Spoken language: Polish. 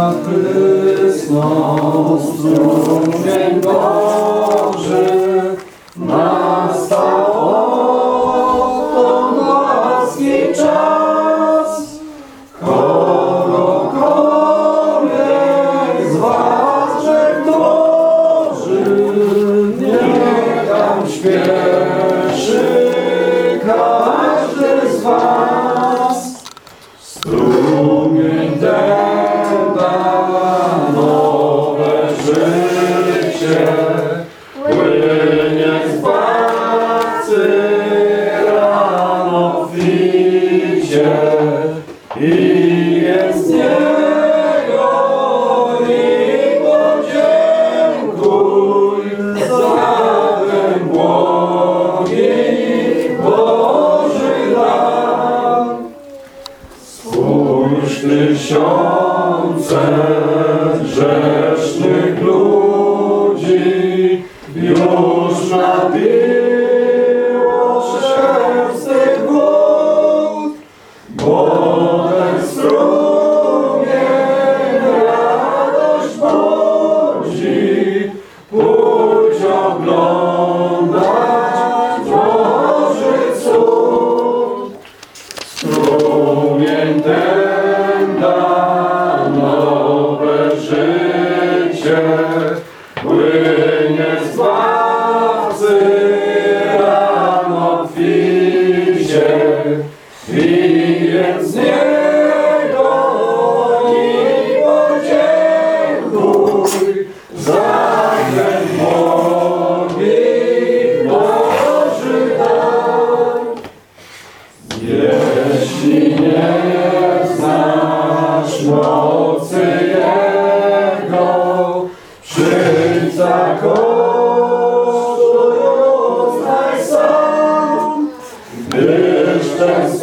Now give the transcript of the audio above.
Chrystus, strumień Boży, nastał oto łaski czas. Kogokolwiek z was grzech tam życie, płynie z Zbawcy rano w wicie i jest z Niego i podziękuj za ten błogi Boży dar. Spójrz tysiące grzesznych już nabiło się z tych wód, strumień radość cud. Strumień ten da nowe życie, mocy Jego, przyjdź za kosztując gdyż ten